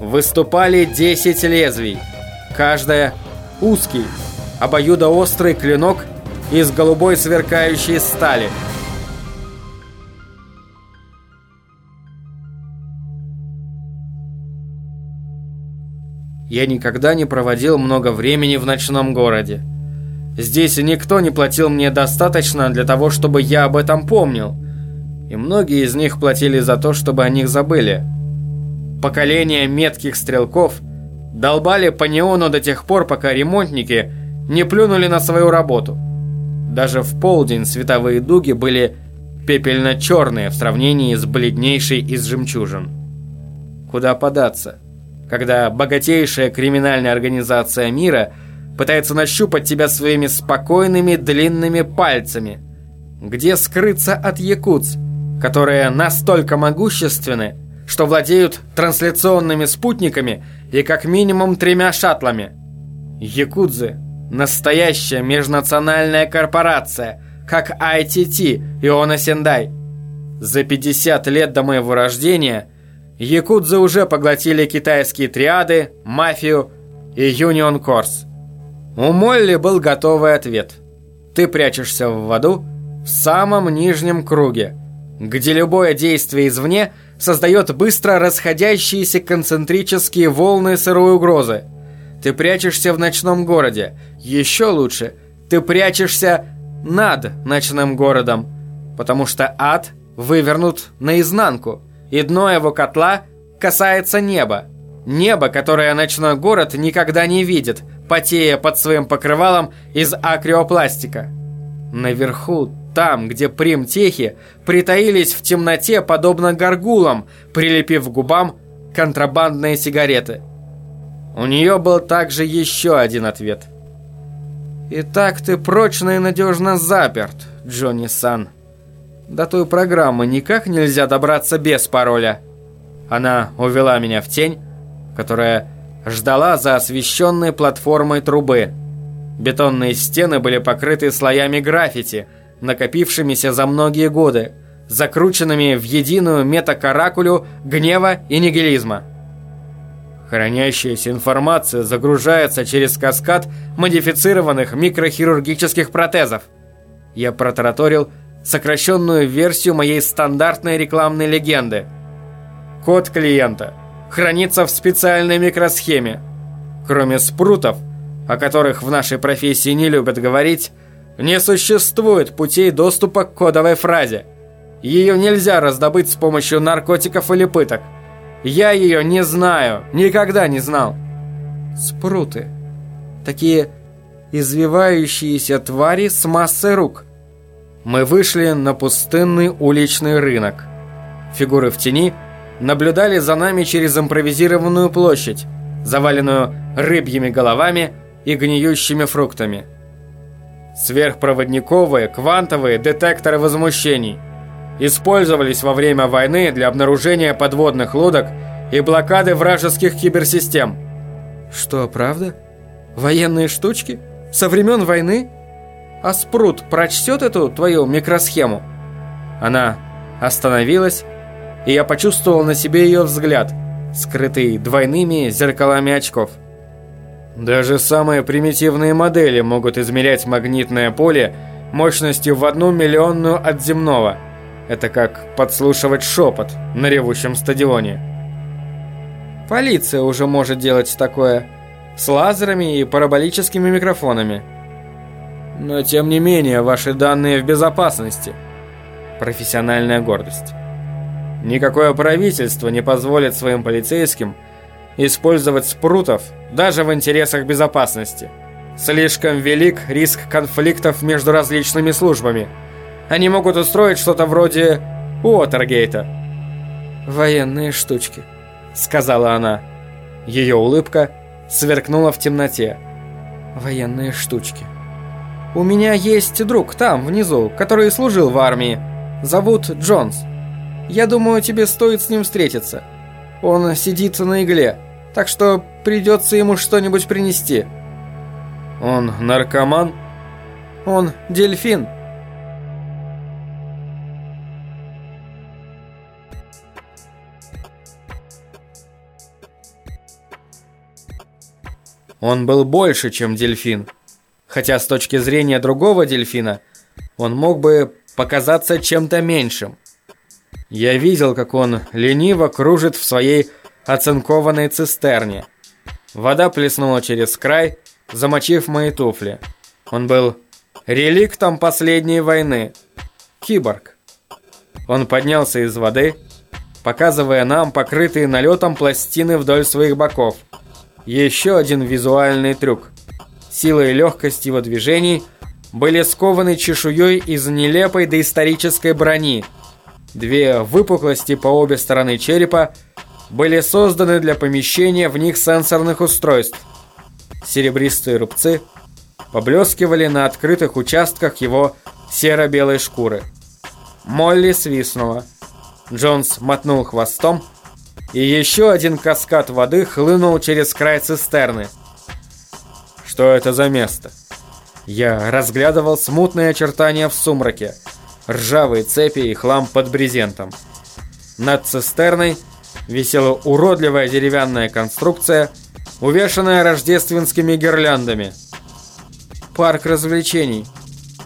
выступали 10 лезвий, каждая узкий, обоюдоострый клинок из голубой сверкающей стали. Я никогда не проводил много времени в ночном городе. Здесь никто не платил мне достаточно для того, чтобы я об этом помнил. И многие из них платили за то, чтобы о них забыли. Поколения метких стрелков долбали по неону до тех пор, пока ремонтники не плюнули на свою работу. Даже в полдень световые дуги были пепельно-черные в сравнении с бледнейшей из жемчужин. Куда податься, когда богатейшая криминальная организация мира пытается нащупать тебя своими спокойными длинными пальцами? Где скрыться от якутс, которые настолько могущественны, что владеют трансляционными спутниками и как минимум тремя шаттлами. Якудзы – настоящая межнациональная корпорация, как ITT и Она Сендай. За 50 лет до моего рождения якудзы уже поглотили китайские триады, мафию и Юнион Корс. У Молли был готовый ответ. Ты прячешься в воду в самом нижнем круге, где любое действие извне – создает быстро расходящиеся концентрические волны сырой угрозы. Ты прячешься в ночном городе. Еще лучше, ты прячешься над ночным городом, потому что ад вывернут наизнанку, и дно его котла касается неба. Небо, которое ночной город никогда не видит, потея под своим покрывалом из акриопластика. Наверху там, где примтехи притаились в темноте, подобно горгулам, прилепив к губам контрабандные сигареты. У нее был также еще один ответ. «Итак, ты прочно и надежно заперт, Джонни Сан. До той программы никак нельзя добраться без пароля». Она увела меня в тень, которая ждала за освещенной платформой трубы. Бетонные стены были покрыты слоями граффити – накопившимися за многие годы, закрученными в единую метакаракулю гнева и нигилизма. Хранящаяся информация загружается через каскад модифицированных микрохирургических протезов. Я протараторил сокращенную версию моей стандартной рекламной легенды. Код клиента хранится в специальной микросхеме. Кроме спрутов, о которых в нашей профессии не любят говорить, не существует путей доступа к кодовой фразе. Ее нельзя раздобыть с помощью наркотиков или пыток. Я ее не знаю, никогда не знал. Спруты. Такие извивающиеся твари с массой рук. Мы вышли на пустынный уличный рынок. Фигуры в тени наблюдали за нами через импровизированную площадь, заваленную рыбьими головами и гниющими фруктами. Сверхпроводниковые, квантовые детекторы возмущений использовались во время войны для обнаружения подводных лодок и блокады вражеских киберсистем. Что, правда? Военные штучки? Со времен войны? А Спрут прочтет эту твою микросхему? Она остановилась, и я почувствовал на себе ее взгляд, скрытый двойными зеркалами очков. Даже самые примитивные модели могут измерять магнитное поле мощностью в одну миллионную от земного. Это как подслушивать шепот на ревущем стадионе. Полиция уже может делать такое. С лазерами и параболическими микрофонами. Но тем не менее, ваши данные в безопасности. Профессиональная гордость. Никакое правительство не позволит своим полицейским использовать спрутов даже в интересах безопасности. Слишком велик риск конфликтов между различными службами. Они могут устроить что-то вроде Уотергейта. «Военные штучки», — сказала она. Ее улыбка сверкнула в темноте. «Военные штучки». «У меня есть друг там, внизу, который служил в армии. Зовут Джонс. Я думаю, тебе стоит с ним встретиться. Он сидит на игле, так что придется ему что-нибудь принести. Он наркоман? Он дельфин. Он был больше, чем дельфин. Хотя с точки зрения другого дельфина он мог бы показаться чем-то меньшим. Я видел, как он лениво кружит в своей оцинкованной цистерне. Вода плеснула через край, замочив мои туфли. Он был реликтом последней войны. Киборг. Он поднялся из воды, показывая нам покрытые налетом пластины вдоль своих боков. Еще один визуальный трюк. Сила и легкость его движений были скованы чешуей из нелепой доисторической брони. Две выпуклости по обе стороны черепа были созданы для помещения в них сенсорных устройств. Серебристые рубцы поблескивали на открытых участках его серо-белой шкуры. Молли свистнула. Джонс мотнул хвостом, и еще один каскад воды хлынул через край цистерны. Что это за место? Я разглядывал смутные очертания в сумраке, ржавые цепи и хлам под брезентом. Над цистерной висела уродливая деревянная конструкция, увешанная рождественскими гирляндами. Парк развлечений.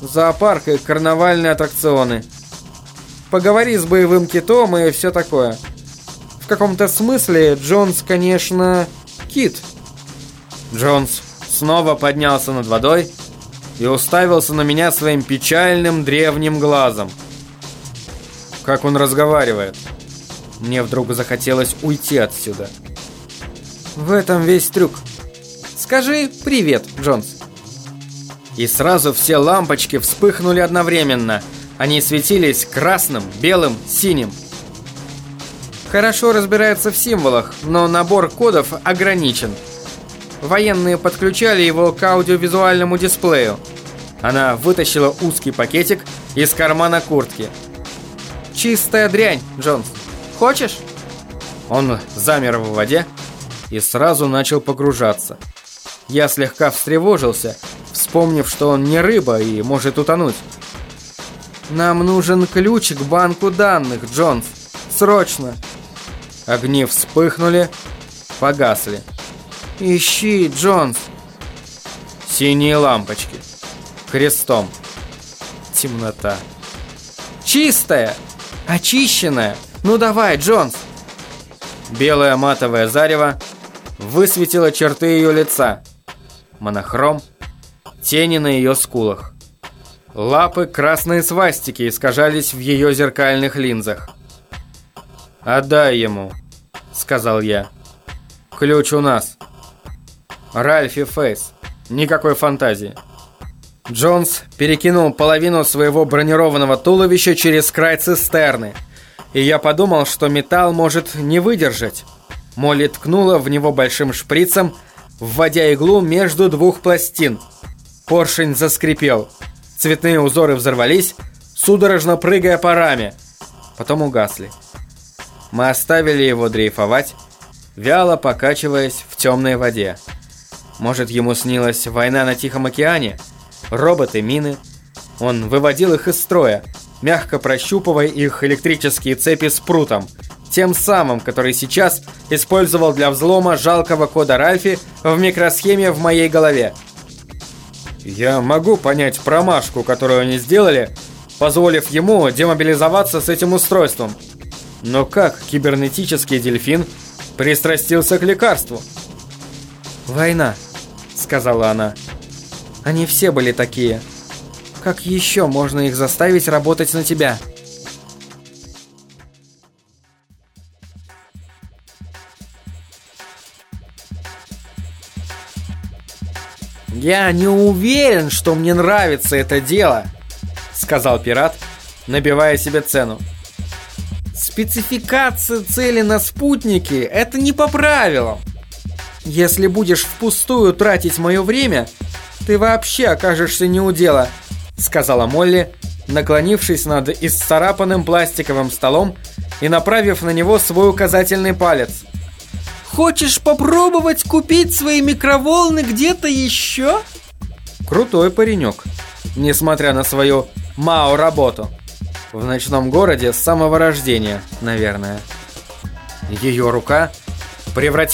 Зоопарк и карнавальные аттракционы. Поговори с боевым китом и все такое. В каком-то смысле Джонс, конечно, кит. Джонс снова поднялся над водой и уставился на меня своим печальным древним глазом. Как он разговаривает. Мне вдруг захотелось уйти отсюда. В этом весь трюк. Скажи «Привет, Джонс». И сразу все лампочки вспыхнули одновременно. Они светились красным, белым, синим. Хорошо разбирается в символах, но набор кодов ограничен. Военные подключали его к аудиовизуальному дисплею. Она вытащила узкий пакетик из кармана куртки. «Чистая дрянь, Джонс. Хочешь?» Он замер в воде и сразу начал погружаться. Я слегка встревожился, вспомнив, что он не рыба и может утонуть. «Нам нужен ключ к банку данных, Джонс. Срочно!» Огни вспыхнули, погасли. «Ищи, Джонс!» Синие лампочки. Крестом. Темнота. «Чистая! Очищенная! Ну давай, Джонс!» Белое матовое зарево высветило черты ее лица. Монохром, тени на ее скулах. Лапы красные свастики искажались в ее зеркальных линзах. «Отдай ему», — сказал я. «Ключ у нас». Ральфи Фейс. Никакой фантазии. Джонс перекинул половину своего бронированного туловища через край цистерны — и я подумал, что металл может не выдержать. Молли ткнула в него большим шприцем, вводя иглу между двух пластин. Поршень заскрипел. Цветные узоры взорвались, судорожно прыгая по раме. Потом угасли. Мы оставили его дрейфовать, вяло покачиваясь в темной воде. Может, ему снилась война на Тихом океане? Роботы, мины. Он выводил их из строя, мягко прощупывая их электрические цепи с прутом, тем самым, который сейчас использовал для взлома жалкого кода Ральфи в микросхеме в моей голове. Я могу понять промашку, которую они сделали, позволив ему демобилизоваться с этим устройством. Но как кибернетический дельфин пристрастился к лекарству? «Война», — сказала она. «Они все были такие». Как еще можно их заставить работать на тебя? «Я не уверен, что мне нравится это дело», — сказал пират, набивая себе цену. «Спецификация цели на спутнике — это не по правилам. Если будешь впустую тратить мое время, ты вообще окажешься не у дела», сказала Молли, наклонившись над исцарапанным пластиковым столом и направив на него свой указательный палец. «Хочешь попробовать купить свои микроволны где-то еще?» Крутой паренек, несмотря на свою МАО-работу. В ночном городе с самого рождения, наверное. Ее рука превратилась